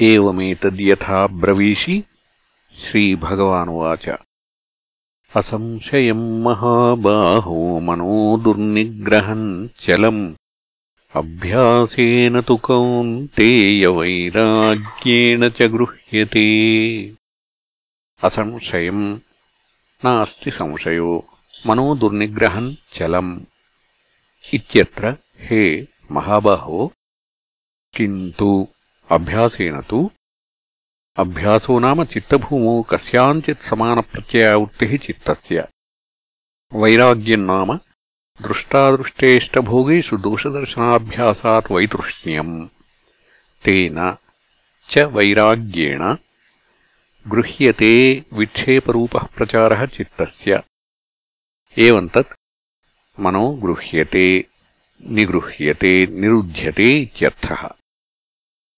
एवमेतद्यथा ब्रवीषि श्रीभगवानुवाच। असंशयम् महाबाहो मनो दुर्निग्रहम् चलम्। अभ्यासेन तु कौन्तेयवैराग्येण च गृह्यते। असंशयम् नास्ति संशयो मनो दुर्निग्रहम् चलम्। इत्यत्र हे महाबाहो किन्तु अभ्यासेन तु अभ्यासो नाम चित्तभूमौ कस्याञ्चित् समानप्रत्ययावृत्तिः चित्तस्य। वैराग्यम् नाम दृष्टादृष्टेष्टभोगेषु दोषदर्शनाभ्यासात् वैतृष्ण्यम्। तेन च वैराग्येण गृह्यते विक्षेपरूपः प्रचारः चित्तस्य। एवम् तत् मनो गृह्यते, निगृह्यते, निरुध्यते इत्यर्थः।